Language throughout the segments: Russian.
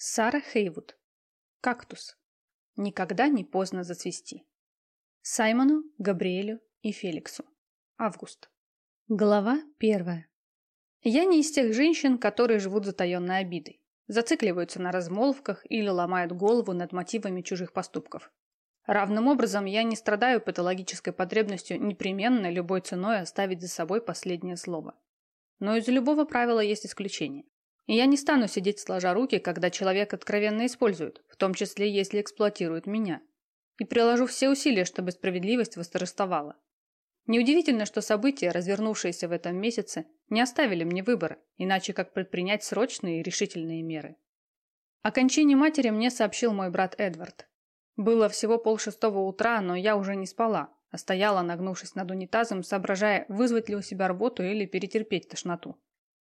Сара Хейвуд. Кактус. Никогда не поздно зацвести. Саймону, Габриэлю и Феликсу. Август. Глава первая. Я не из тех женщин, которые живут затаенной обидой, зацикливаются на размолвках или ломают голову над мотивами чужих поступков. Равным образом я не страдаю патологической потребностью непременно любой ценой оставить за собой последнее слово. Но из любого правила есть исключение. И я не стану сидеть сложа руки, когда человек откровенно использует, в том числе если эксплуатирует меня. И приложу все усилия, чтобы справедливость восторжествовала. Неудивительно, что события, развернувшиеся в этом месяце, не оставили мне выбора, иначе как предпринять срочные и решительные меры. О кончине матери мне сообщил мой брат Эдвард. Было всего полшестого утра, но я уже не спала, а стояла, нагнувшись над унитазом, соображая, вызвать ли у себя рвоту или перетерпеть тошноту.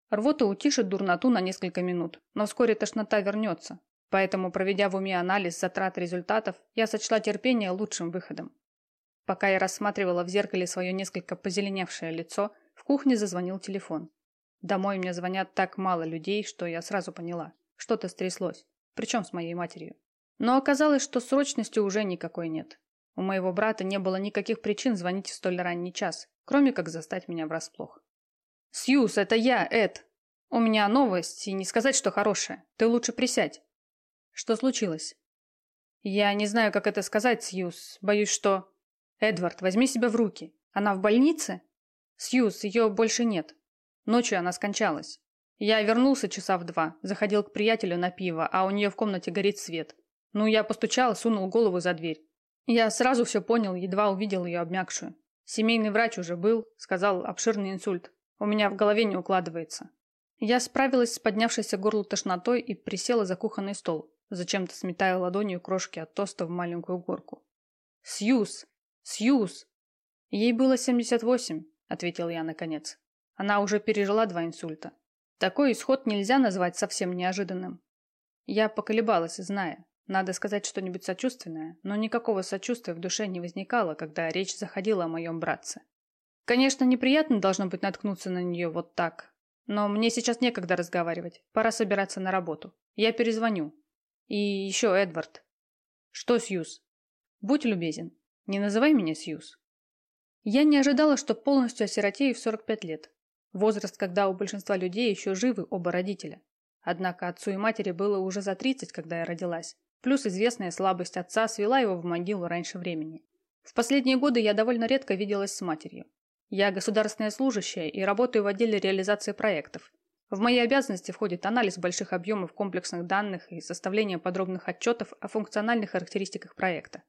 Рвота утишит дурноту на несколько минут, но вскоре тошнота вернется. Поэтому, проведя в уме анализ затрат результатов, я сочла терпение лучшим выходом. Пока я рассматривала в зеркале свое несколько позеленевшее лицо, в кухне зазвонил телефон. Домой мне звонят так мало людей, что я сразу поняла. Что-то стряслось. Причем с моей матерью. Но оказалось, что срочности уже никакой нет. У моего брата не было никаких причин звонить в столь ранний час, кроме как застать меня врасплох. «Сьюз, это я, Эд. У меня новость, и не сказать, что хорошая. Ты лучше присядь». «Что случилось?» «Я не знаю, как это сказать, Сьюз. Боюсь, что...» «Эдвард, возьми себя в руки. Она в больнице?» «Сьюз, ее больше нет. Ночью она скончалась. Я вернулся часа в два, заходил к приятелю на пиво, а у нее в комнате горит свет. Ну, я постучал, сунул голову за дверь. Я сразу все понял, едва увидел ее обмякшую. Семейный врач уже был, сказал обширный инсульт. У меня в голове не укладывается. Я справилась с поднявшейся горлу тошнотой и присела за кухонный стол, зачем-то сметая ладонью крошки от тоста в маленькую горку. «Сьюз! Сьюз!» «Ей было 78», — ответил я наконец. Она уже пережила два инсульта. Такой исход нельзя назвать совсем неожиданным. Я поколебалась, зная. Надо сказать что-нибудь сочувственное, но никакого сочувствия в душе не возникало, когда речь заходила о моем братце. Конечно, неприятно должно быть наткнуться на нее вот так. Но мне сейчас некогда разговаривать. Пора собираться на работу. Я перезвоню. И еще, Эдвард. Что, Сьюз? Будь любезен. Не называй меня Сьюз. Я не ожидала, что полностью осиротею в 45 лет. Возраст, когда у большинства людей еще живы оба родителя. Однако отцу и матери было уже за 30, когда я родилась. Плюс известная слабость отца свела его в могилу раньше времени. В последние годы я довольно редко виделась с матерью. Я государственная служащая и работаю в отделе реализации проектов. В мои обязанности входит анализ больших объемов комплексных данных и составление подробных отчетов о функциональных характеристиках проекта.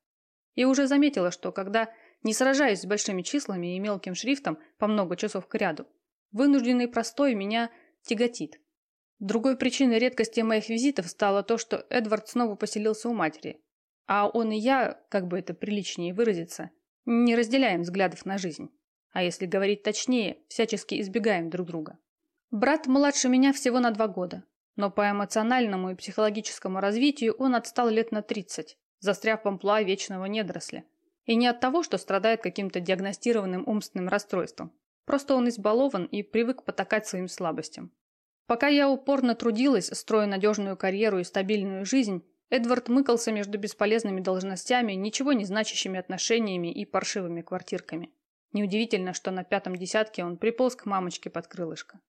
И уже заметила, что когда не сражаюсь с большими числами и мелким шрифтом по много часов к ряду, вынужденный простой меня тяготит. Другой причиной редкости моих визитов стало то, что Эдвард снова поселился у матери. А он и я, как бы это приличнее выразиться, не разделяем взглядов на жизнь а если говорить точнее, всячески избегаем друг друга. Брат младше меня всего на два года, но по эмоциональному и психологическому развитию он отстал лет на 30, застряв в амплуа вечного недоросля. И не от того, что страдает каким-то диагностированным умственным расстройством. Просто он избалован и привык потакать своим слабостям. Пока я упорно трудилась, строя надежную карьеру и стабильную жизнь, Эдвард мыкался между бесполезными должностями, ничего не значащими отношениями и паршивыми квартирками. Неудивительно, что на пятом десятке он приполз к мамочке под крылышко.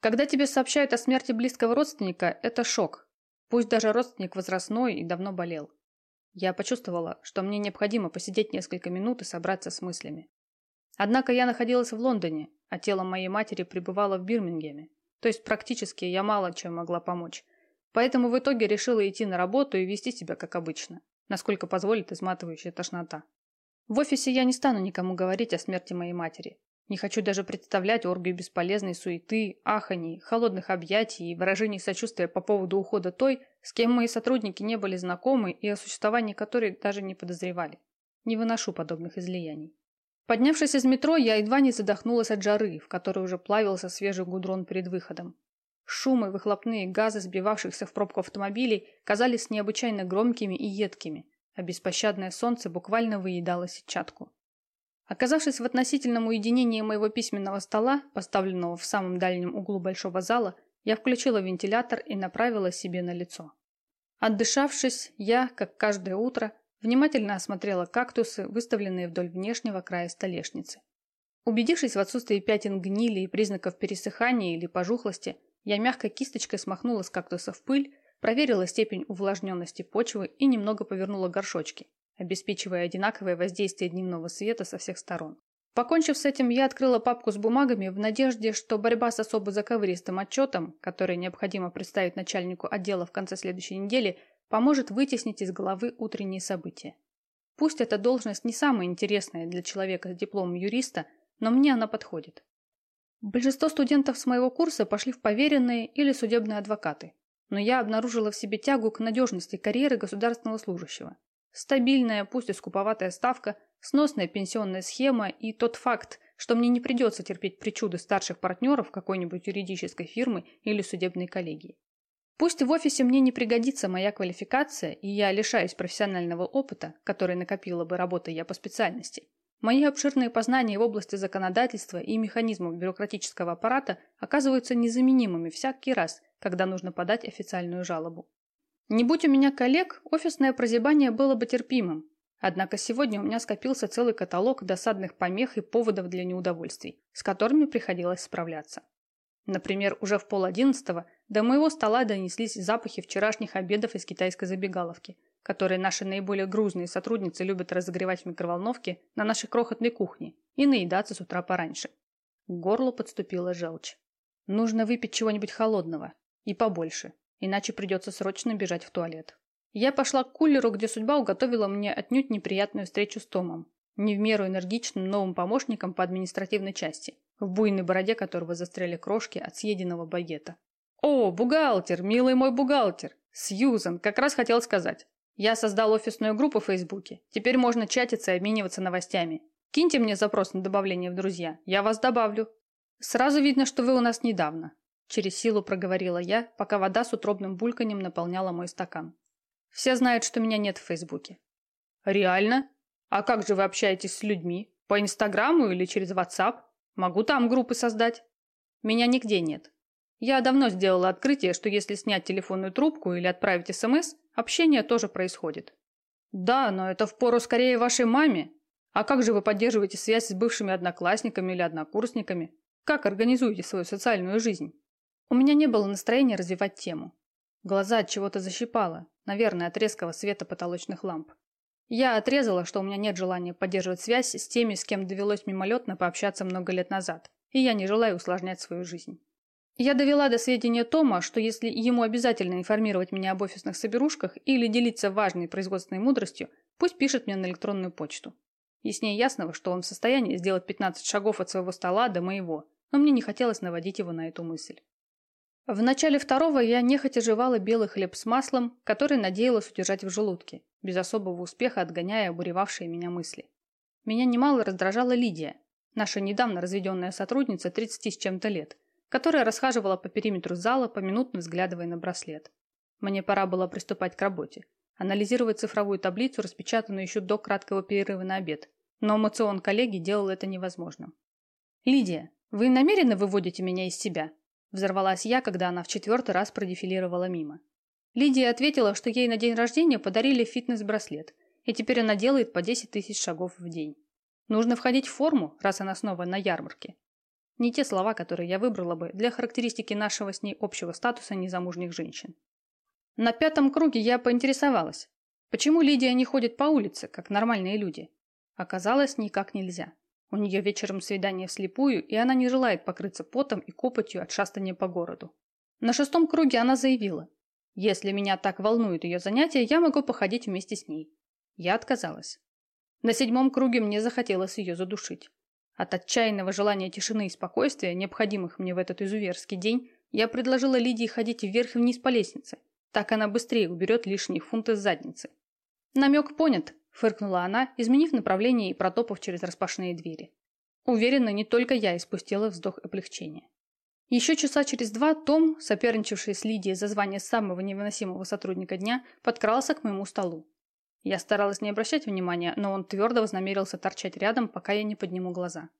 Когда тебе сообщают о смерти близкого родственника, это шок. Пусть даже родственник возрастной и давно болел. Я почувствовала, что мне необходимо посидеть несколько минут и собраться с мыслями. Однако я находилась в Лондоне, а тело моей матери пребывало в Бирмингеме. То есть практически я мало чем могла помочь. Поэтому в итоге решила идти на работу и вести себя как обычно, насколько позволит изматывающая тошнота. В офисе я не стану никому говорить о смерти моей матери. Не хочу даже представлять оргию бесполезной суеты, аханий, холодных объятий и выражений сочувствия по поводу ухода той, с кем мои сотрудники не были знакомы и о существовании которой даже не подозревали. Не выношу подобных излияний. Поднявшись из метро, я едва не задохнулась от жары, в которой уже плавился свежий гудрон перед выходом. Шумы, выхлопные газы сбивавшихся в пробку автомобилей казались необычайно громкими и едкими, а беспощадное солнце буквально выедало сетчатку. Оказавшись в относительном уединении моего письменного стола, поставленного в самом дальнем углу большого зала, я включила вентилятор и направила себе на лицо. Отдышавшись, я, как каждое утро, внимательно осмотрела кактусы, выставленные вдоль внешнего края столешницы. Убедившись в отсутствии пятен гнили и признаков пересыхания или пожухлости, я мягкой кисточкой смахнула с кактусов пыль, проверила степень увлажненности почвы и немного повернула горшочки, обеспечивая одинаковое воздействие дневного света со всех сторон. Покончив с этим, я открыла папку с бумагами в надежде, что борьба с особо заковыристым отчетом, который необходимо представить начальнику отдела в конце следующей недели, поможет вытеснить из головы утренние события. Пусть эта должность не самая интересная для человека с дипломом юриста, но мне она подходит. Большинство студентов с моего курса пошли в поверенные или судебные адвокаты, но я обнаружила в себе тягу к надежности карьеры государственного служащего. Стабильная, пусть и скуповатая ставка, сносная пенсионная схема и тот факт, что мне не придется терпеть причуды старших партнеров какой-нибудь юридической фирмы или судебной коллегии. Пусть в офисе мне не пригодится моя квалификация, и я лишаюсь профессионального опыта, который накопила бы работая я по специальности, мои обширные познания в области законодательства и механизмов бюрократического аппарата оказываются незаменимыми всякий раз, когда нужно подать официальную жалобу. Не будь у меня коллег, офисное прозябание было бы терпимым. Однако сегодня у меня скопился целый каталог досадных помех и поводов для неудовольствий, с которыми приходилось справляться. Например, уже в пол одиннадцатого до моего стола донеслись запахи вчерашних обедов из китайской забегаловки, которые наши наиболее грузные сотрудницы любят разогревать в микроволновке на нашей крохотной кухне и наедаться с утра пораньше. К горлу подступила желчь. Нужно выпить чего-нибудь холодного и побольше, иначе придется срочно бежать в туалет. Я пошла к кулеру, где судьба уготовила мне отнюдь неприятную встречу с Томом, не в меру энергичным новым помощником по административной части, в буйной бороде которого застряли крошки от съеденного багета. «О, бухгалтер, милый мой бухгалтер! Сьюзан, как раз хотел сказать. Я создал офисную группу в Фейсбуке. Теперь можно чатиться и обмениваться новостями. Киньте мне запрос на добавление в друзья. Я вас добавлю. Сразу видно, что вы у нас недавно. Через силу проговорила я, пока вода с утробным бульканьем наполняла мой стакан. Все знают, что меня нет в Фейсбуке. Реально? А как же вы общаетесь с людьми? По Инстаграму или через WhatsApp? Могу там группы создать. Меня нигде нет. Я давно сделала открытие, что если снять телефонную трубку или отправить СМС, общение тоже происходит. Да, но это впору скорее вашей маме. А как же вы поддерживаете связь с бывшими одноклассниками или однокурсниками? Как организуете свою социальную жизнь? У меня не было настроения развивать тему. Глаза от чего-то защипало, наверное, от резкого света потолочных ламп. Я отрезала, что у меня нет желания поддерживать связь с теми, с кем довелось мимолетно пообщаться много лет назад, и я не желаю усложнять свою жизнь. Я довела до сведения Тома, что если ему обязательно информировать меня об офисных соберушках или делиться важной производственной мудростью, пусть пишет мне на электронную почту. Ней ясного, что он в состоянии сделать 15 шагов от своего стола до моего, но мне не хотелось наводить его на эту мысль. В начале второго я нехотя жевала белый хлеб с маслом, который надеялась удержать в желудке, без особого успеха отгоняя обуревавшие меня мысли. Меня немало раздражала Лидия, наша недавно разведенная сотрудница 30 с чем-то лет, которая расхаживала по периметру зала, поминутно взглядывая на браслет. Мне пора было приступать к работе, анализировать цифровую таблицу, распечатанную еще до краткого перерыва на обед, но эмоцион коллеги делал это невозможным. «Лидия, вы намеренно выводите меня из себя?» Взорвалась я, когда она в четвертый раз продефилировала мимо. Лидия ответила, что ей на день рождения подарили фитнес-браслет, и теперь она делает по 10 тысяч шагов в день. Нужно входить в форму, раз она снова на ярмарке. Не те слова, которые я выбрала бы для характеристики нашего с ней общего статуса незамужних женщин. На пятом круге я поинтересовалась, почему Лидия не ходит по улице, как нормальные люди. Оказалось, никак нельзя. У нее вечером свидание вслепую, и она не желает покрыться потом и копотью от шастания по городу. На шестом круге она заявила, если меня так волнует ее занятия, я могу походить вместе с ней. Я отказалась. На седьмом круге мне захотелось ее задушить. От отчаянного желания тишины и спокойствия, необходимых мне в этот изуверский день, я предложила Лидии ходить вверх и вниз по лестнице. Так она быстрее уберет лишние фунты с задницы. Намек понят, фыркнула она, изменив направление и протопав через распашные двери. Уверена, не только я испустила вздох облегчения. Еще часа через два Том, соперничавший с Лидией за звание самого невыносимого сотрудника дня, подкрался к моему столу. Я старалась не обращать внимания, но он твердо вознамерился торчать рядом, пока я не подниму глаза.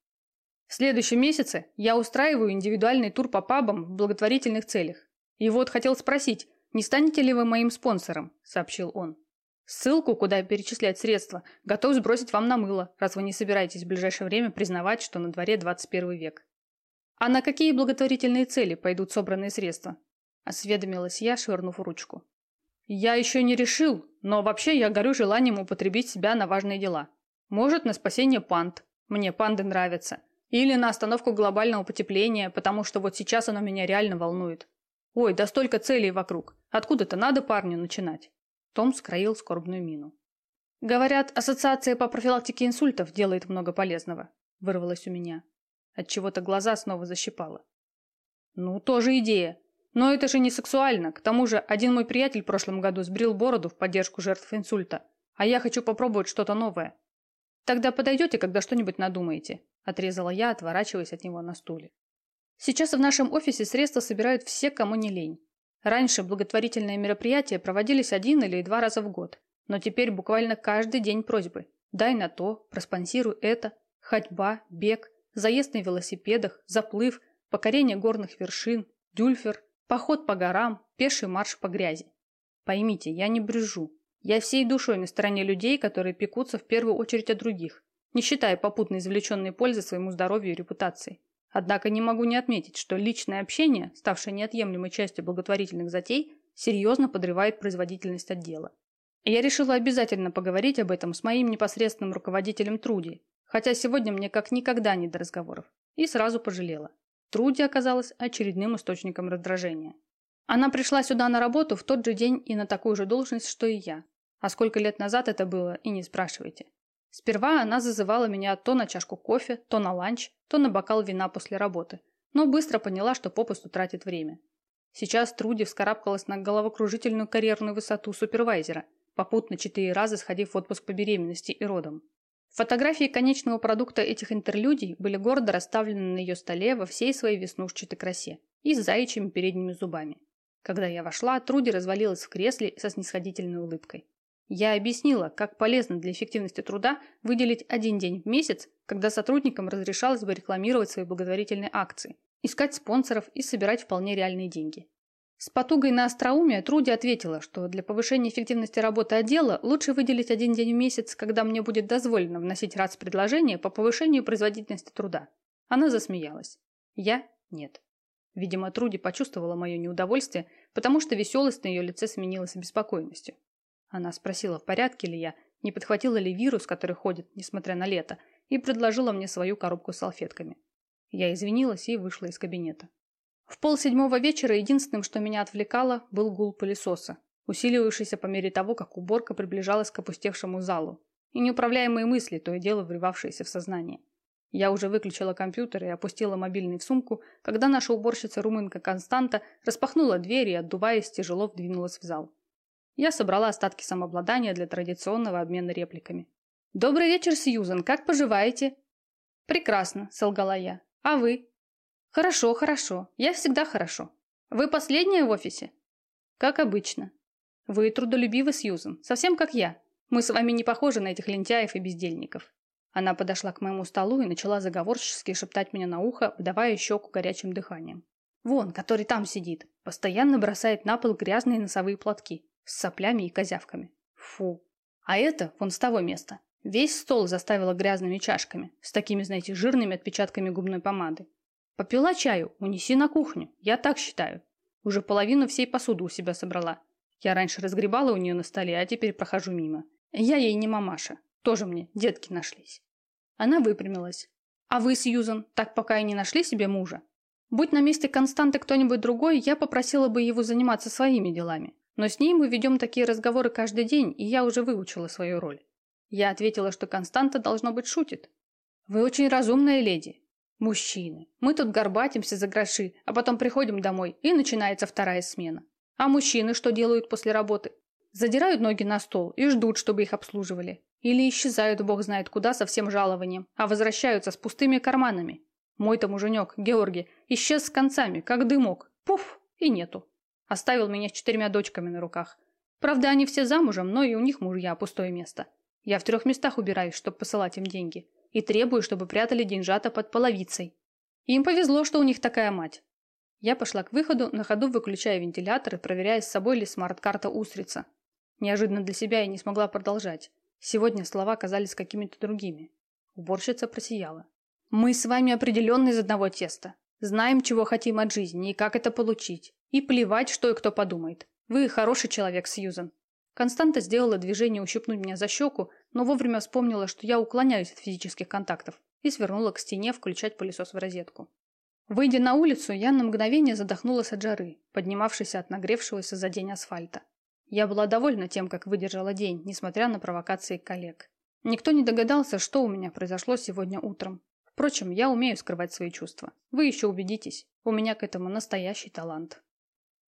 В следующем месяце я устраиваю индивидуальный тур по пабам в благотворительных целях. И вот хотел спросить, не станете ли вы моим спонсором?» – сообщил он. «Ссылку, куда перечислять средства, готов сбросить вам на мыло, раз вы не собираетесь в ближайшее время признавать, что на дворе 21 век». «А на какие благотворительные цели пойдут собранные средства?» – осведомилась я, швырнув ручку. «Я еще не решил, но вообще я горю желанием употребить себя на важные дела. Может, на спасение панд. Мне панды нравятся. Или на остановку глобального потепления, потому что вот сейчас оно меня реально волнует. Ой, да столько целей вокруг. Откуда-то надо парню начинать. Том скроил скорбную мину. Говорят, ассоциация по профилактике инсультов делает много полезного. Вырвалось у меня. От чего-то глаза снова защипало. Ну, тоже идея. Но это же не сексуально. К тому же, один мой приятель в прошлом году сбрил бороду в поддержку жертв инсульта. А я хочу попробовать что-то новое. Тогда подойдете, когда что-нибудь надумаете. Отрезала я, отворачиваясь от него на стуле. Сейчас в нашем офисе средства собирают все, кому не лень. Раньше благотворительные мероприятия проводились один или два раза в год. Но теперь буквально каждый день просьбы. Дай на то, проспонсируй это. Ходьба, бег, заезд на велосипедах, заплыв, покорение горных вершин, дюльфер, поход по горам, пеший марш по грязи. Поймите, я не брюжу. Я всей душой на стороне людей, которые пекутся в первую очередь о других, не считая попутно извлеченной пользы своему здоровью и репутации. Однако не могу не отметить, что личное общение, ставшее неотъемлемой частью благотворительных затей, серьезно подрывает производительность отдела. Я решила обязательно поговорить об этом с моим непосредственным руководителем Труди, хотя сегодня мне как никогда не до разговоров, и сразу пожалела. Труди оказалась очередным источником раздражения. Она пришла сюда на работу в тот же день и на такую же должность, что и я. А сколько лет назад это было, и не спрашивайте. Сперва она зазывала меня то на чашку кофе, то на ланч, то на бокал вина после работы, но быстро поняла, что попусту тратит время. Сейчас Труди вскарабкалась на головокружительную карьерную высоту супервайзера, попутно четыре раза сходив в отпуск по беременности и родам. Фотографии конечного продукта этих интерлюдий были гордо расставлены на ее столе во всей своей веснушчатой красе и с заячьими передними зубами. Когда я вошла, Труди развалилась в кресле со снисходительной улыбкой. Я объяснила, как полезно для эффективности труда выделить один день в месяц, когда сотрудникам разрешалось бы рекламировать свои благотворительные акции, искать спонсоров и собирать вполне реальные деньги. С потугой на остроумие Труди ответила, что для повышения эффективности работы отдела лучше выделить один день в месяц, когда мне будет дозволено вносить раз предложения по повышению производительности труда. Она засмеялась. Я – нет. Видимо, Труди почувствовала мое неудовольствие, потому что веселость на ее лице сменилась беспокойностью. Она спросила, в порядке ли я, не подхватила ли вирус, который ходит, несмотря на лето, и предложила мне свою коробку с салфетками. Я извинилась и вышла из кабинета. В полседьмого вечера единственным, что меня отвлекало, был гул пылесоса, усиливавшийся по мере того, как уборка приближалась к опустевшему залу, и неуправляемые мысли, то и дело врывавшиеся в сознание. Я уже выключила компьютер и опустила мобильный в сумку, когда наша уборщица-румынка Константа распахнула дверь и, отдуваясь, тяжело вдвинулась в зал. Я собрала остатки самообладания для традиционного обмена репликами. «Добрый вечер, Сьюзен, как поживаете?» «Прекрасно», — солгала я. «А вы?» «Хорошо, хорошо. Я всегда хорошо. Вы последняя в офисе?» «Как обычно». «Вы трудолюбивы, Сьюзен, совсем как я. Мы с вами не похожи на этих лентяев и бездельников». Она подошла к моему столу и начала заговорчески шептать мне на ухо, вдавая щеку горячим дыханием. «Вон, который там сидит, постоянно бросает на пол грязные носовые платки с соплями и козявками. Фу. А это вон с того места. Весь стол заставила грязными чашками, с такими, знаете, жирными отпечатками губной помады. Попила чаю, унеси на кухню, я так считаю. Уже половину всей посуды у себя собрала. Я раньше разгребала у нее на столе, а теперь прохожу мимо. Я ей не мамаша, тоже мне детки нашлись. Она выпрямилась. А вы, Сьюзан, так пока и не нашли себе мужа? Будь на месте Константы кто-нибудь другой, я попросила бы его заниматься своими делами. Но с ней мы ведем такие разговоры каждый день, и я уже выучила свою роль. Я ответила, что Константа, должно быть, шутит. Вы очень разумная леди. Мужчины. Мы тут горбатимся за гроши, а потом приходим домой, и начинается вторая смена. А мужчины что делают после работы? Задирают ноги на стол и ждут, чтобы их обслуживали. Или исчезают бог знает куда со всем жалованием, а возвращаются с пустыми карманами. Мой-то муженек, Георгий, исчез с концами, как дымок. Пуф, и нету. Оставил меня с четырьмя дочками на руках. Правда, они все замужем, но и у них мужья, пустое место. Я в трех местах убираюсь, чтобы посылать им деньги. И требую, чтобы прятали деньжата под половицей. Им повезло, что у них такая мать. Я пошла к выходу, на ходу выключая вентилятор и проверяя, с собой ли смарт-карта Устрица. Неожиданно для себя я не смогла продолжать. Сегодня слова казались какими-то другими. Уборщица просияла. «Мы с вами определенно из одного теста. Знаем, чего хотим от жизни и как это получить. И плевать, что и кто подумает. Вы хороший человек, Сьюзен». Константа сделала движение ущипнуть меня за щеку, но вовремя вспомнила, что я уклоняюсь от физических контактов, и свернула к стене включать пылесос в розетку. Выйдя на улицу, я на мгновение задохнулась от жары, поднимавшейся от нагревшегося за день асфальта. Я была довольна тем, как выдержала день, несмотря на провокации коллег. Никто не догадался, что у меня произошло сегодня утром. Впрочем, я умею скрывать свои чувства. Вы еще убедитесь, у меня к этому настоящий талант.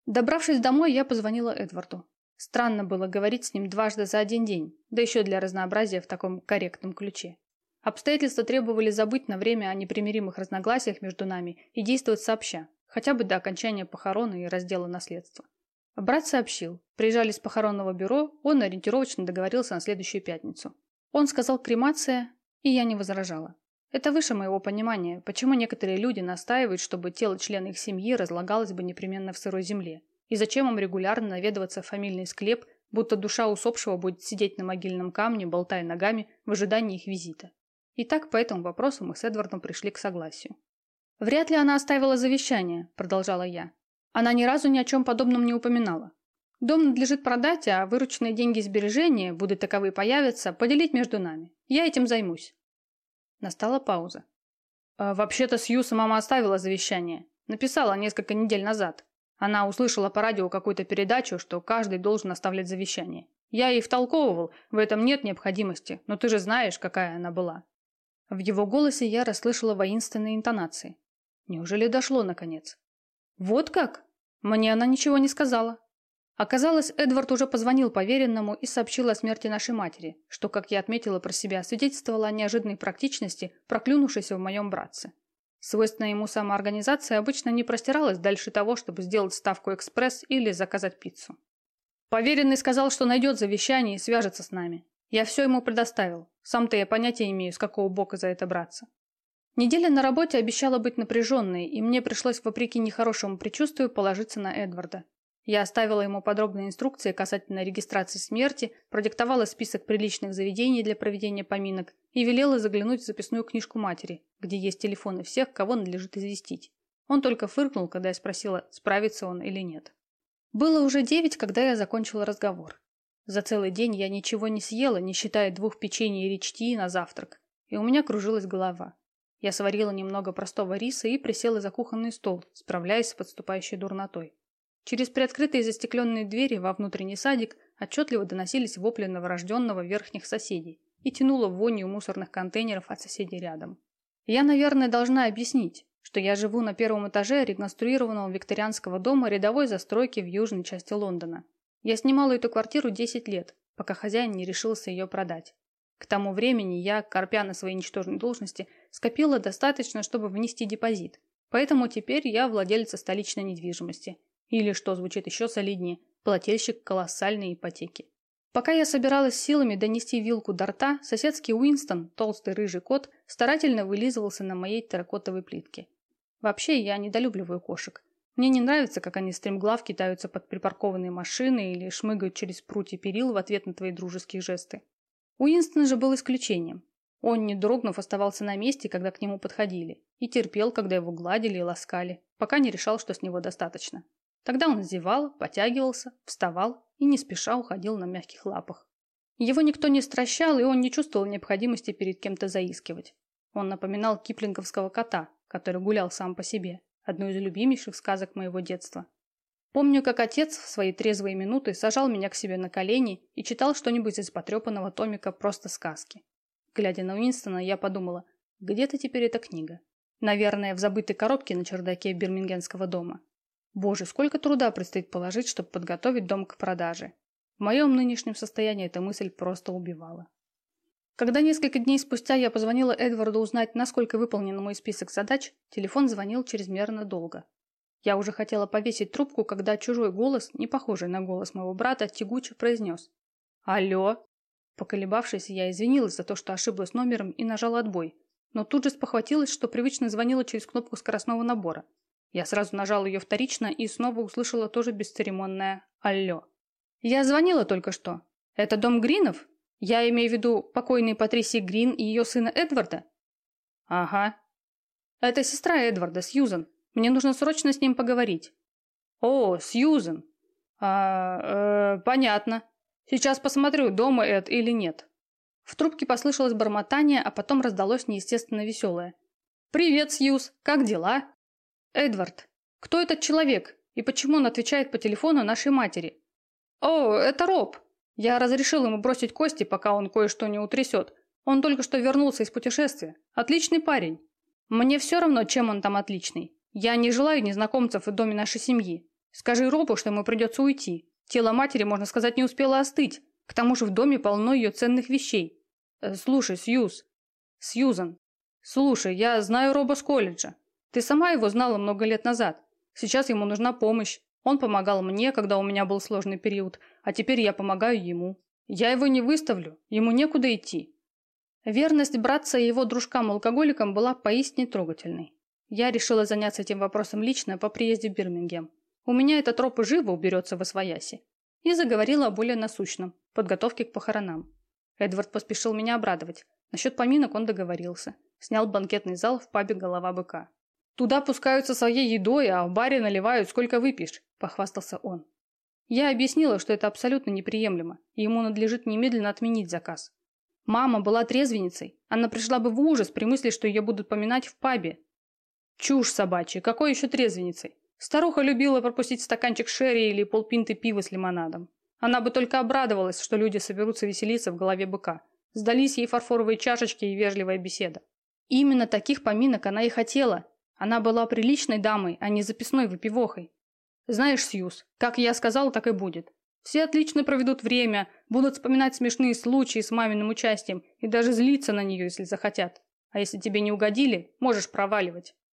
Добравшись домой, я позвонила Эдварду. Странно было говорить с ним дважды за один день, да еще для разнообразия в таком корректном ключе. Обстоятельства требовали забыть на время о непримиримых разногласиях между нами и действовать сообща, хотя бы до окончания похорона и раздела наследства. Брат сообщил. Приезжали с похоронного бюро, он ориентировочно договорился на следующую пятницу. Он сказал кремация, и я не возражала. Это выше моего понимания, почему некоторые люди настаивают, чтобы тело члена их семьи разлагалось бы непременно в сырой земле, и зачем им регулярно наведываться в фамильный склеп, будто душа усопшего будет сидеть на могильном камне, болтая ногами в ожидании их визита. И так по этому вопросу мы с Эдвардом пришли к согласию. «Вряд ли она оставила завещание», – продолжала я. Она ни разу ни о чем подобном не упоминала. Дом надлежит продать, а вырученные деньги сбережения, будут таковые появятся, поделить между нами. Я этим займусь. Настала пауза. «А, «Вообще-то Сьюса мама оставила завещание. Написала несколько недель назад. Она услышала по радио какую-то передачу, что каждый должен оставлять завещание. Я ей втолковывал, в этом нет необходимости, но ты же знаешь, какая она была. В его голосе я расслышала воинственные интонации. Неужели дошло, наконец? Вот как? Мне она ничего не сказала. Оказалось, Эдвард уже позвонил поверенному и сообщил о смерти нашей матери, что, как я отметила про себя, свидетельствовало о неожиданной практичности, проклюнувшейся в моем братце. Свойственная ему самоорганизация обычно не простиралась дальше того, чтобы сделать ставку экспресс или заказать пиццу. Поверенный сказал, что найдет завещание и свяжется с нами. Я все ему предоставил. Сам-то я понятия имею, с какого бока за это браться. Неделя на работе обещала быть напряженной, и мне пришлось, вопреки нехорошему предчувствию, положиться на Эдварда. Я оставила ему подробные инструкции касательно регистрации смерти, продиктовала список приличных заведений для проведения поминок и велела заглянуть в записную книжку матери, где есть телефоны всех, кого надлежит известить. Он только фыркнул, когда я спросила, справится он или нет. Было уже девять, когда я закончила разговор. За целый день я ничего не съела, не считая двух печений и речти на завтрак, и у меня кружилась голова. Я сварила немного простого риса и присела за кухонный стол, справляясь с подступающей дурнотой. Через приоткрытые застекленные двери во внутренний садик отчетливо доносились вопли новорожденного верхних соседей и тянуло вонью мусорных контейнеров от соседей рядом. Я, наверное, должна объяснить, что я живу на первом этаже реконструированного викторианского дома рядовой застройки в южной части Лондона, я снимала эту квартиру 10 лет, пока хозяин не решился ее продать. К тому времени я, корпя на своей ничтожной должности, скопила достаточно, чтобы внести депозит. Поэтому теперь я владелица столичной недвижимости. Или, что звучит еще солиднее, плательщик колоссальной ипотеки. Пока я собиралась силами донести вилку до рта, соседский Уинстон, толстый рыжий кот, старательно вылизывался на моей терракотовой плитке. Вообще, я недолюбливаю кошек. Мне не нравится, как они стремглав китаются под припаркованные машины или шмыгают через прутья перил в ответ на твои дружеские жесты. Уинстон же был исключением. Он, не дрогнув, оставался на месте, когда к нему подходили, и терпел, когда его гладили и ласкали, пока не решал, что с него достаточно. Тогда он зевал, потягивался, вставал и не спеша уходил на мягких лапах. Его никто не стращал, и он не чувствовал необходимости перед кем-то заискивать. Он напоминал киплинговского кота, который гулял сам по себе одну из любимейших сказок моего детства. Помню, как отец в свои трезвые минуты сажал меня к себе на колени и читал что-нибудь из потрепанного томика «Просто сказки». Глядя на Уинстона, я подумала, где-то теперь эта книга. Наверное, в забытой коробке на чердаке бирмингенского дома. Боже, сколько труда предстоит положить, чтобы подготовить дом к продаже. В моем нынешнем состоянии эта мысль просто убивала. Когда несколько дней спустя я позвонила Эдварду узнать, насколько выполнен мой список задач, телефон звонил чрезмерно долго. Я уже хотела повесить трубку, когда чужой голос, не похожий на голос моего брата, тягуче произнес. «Алло!» Поколебавшись, я извинилась за то, что ошиблась номером и нажала отбой, но тут же спохватилась, что привычно звонила через кнопку скоростного набора. Я сразу нажал ее вторично и снова услышала тоже бесцеремонное «Алло». «Я звонила только что. Это дом Гринов? Я имею в виду покойной Патрисии Грин и ее сына Эдварда?» «Ага». «Это сестра Эдварда, Сьюзан. Мне нужно срочно с ним поговорить». «О, Сьюзан. А, э, понятно. Сейчас посмотрю, дома Эд или нет». В трубке послышалось бормотание, а потом раздалось неестественно веселое. «Привет, Сьюз. Как дела?» «Эдвард, кто этот человек и почему он отвечает по телефону нашей матери?» «О, это Роб. Я разрешил ему бросить кости, пока он кое-что не утрясет. Он только что вернулся из путешествия. Отличный парень. Мне все равно, чем он там отличный. Я не желаю незнакомцев в доме нашей семьи. Скажи Робу, что ему придется уйти. Тело матери, можно сказать, не успело остыть. К тому же в доме полно ее ценных вещей. Э, слушай, Сьюз. Сьюзан. Слушай, я знаю Роба с колледжа. Ты сама его знала много лет назад. Сейчас ему нужна помощь. Он помогал мне, когда у меня был сложный период, а теперь я помогаю ему. Я его не выставлю, ему некуда идти. Верность братца и его дружкам-алкоголикам была поистине трогательной. Я решила заняться этим вопросом лично по приезде в Бирмингем. У меня этот троп живо уберется в освояси. И заговорила о более насущном – подготовке к похоронам. Эдвард поспешил меня обрадовать. Насчет поминок он договорился. Снял банкетный зал в пабе «Голова быка». Туда пускаются своей едой, а в баре наливают сколько выпьешь», – похвастался он. Я объяснила, что это абсолютно неприемлемо, и ему надлежит немедленно отменить заказ. Мама была трезвенницей, она пришла бы в ужас при мысли, что ее будут поминать в пабе. Чушь собачья, какой еще трезвенницей? Старуха любила пропустить стаканчик шерри или полпинты пива с лимонадом. Она бы только обрадовалась, что люди соберутся веселиться в голове быка. Сдались ей фарфоровые чашечки и вежливая беседа. Именно таких поминок она и хотела, она была приличной дамой, а не записной выпивохой. Знаешь, Сьюз, как я сказал, так и будет. Все отлично проведут время, будут вспоминать смешные случаи с маминым участием и даже злиться на нее, если захотят. А если тебе не угодили, можешь проваливать.